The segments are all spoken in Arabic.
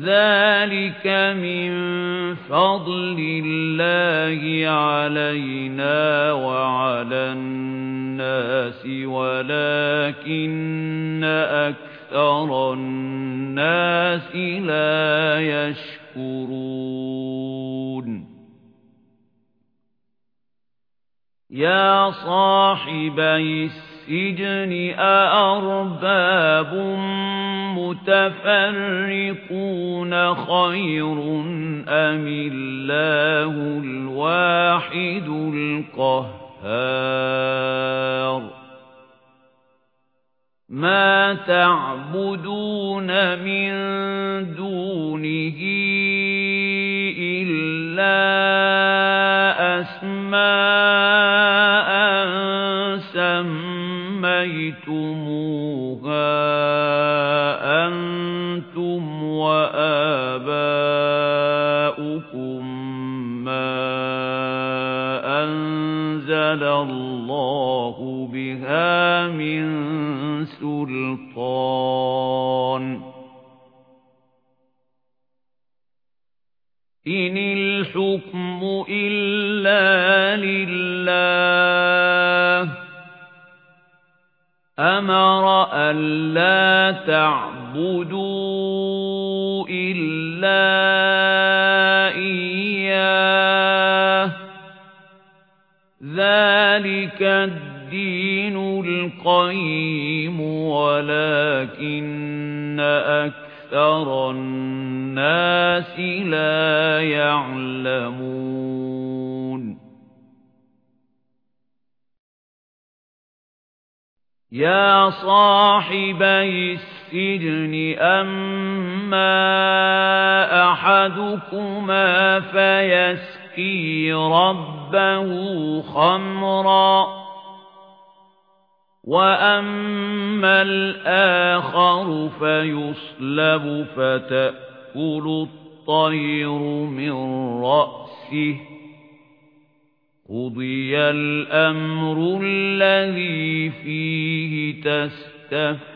ذلك من فضل الله علينا وعلى الناس ولكن أكثر الناس لا يشكرون يا صاحبي السجن أأرباب متفرقون خير أم الله الواحد القهار؟ ما تعبدون من دونه إلا أسماء سميتموها وآباؤكم ما أنزل الله بها من سلطان. إن الحكم إلا لله. أمر ألا تعبدوا إلا إياه. ذلك الدين القيم ولكن أكثر الناس لا يعلمون. يا صاحبي السجن أما أحدكما فيسقي ربه خمرا وأما الآخر فيصلب فتأكل الطير من رأسه قضي الأمر الذي فيه تستفتيان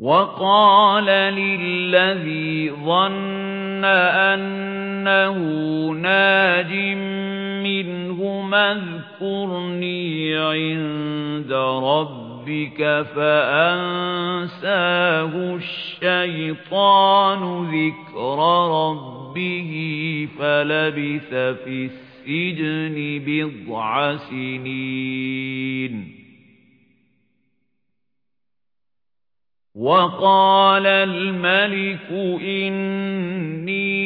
وقال للذي ظن أنه ناج منهما اذكرني عند ربك فأنساه الشيطان ذكر ربه فلبث في السجن بضع سنين. وقال الملك إني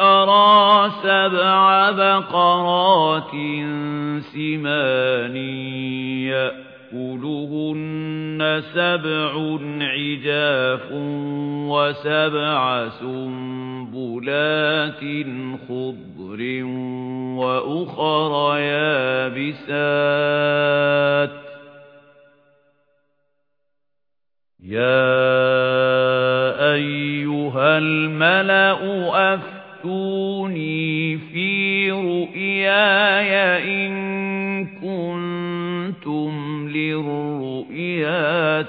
أرى سبع بقرات سمان يأكلهن سبع عجاف وسبع سنبلات خضر وأخر يابسات. يا أيها الملأ أفتوني في رؤياي إن كنتم للرؤيا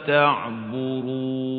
تعبرون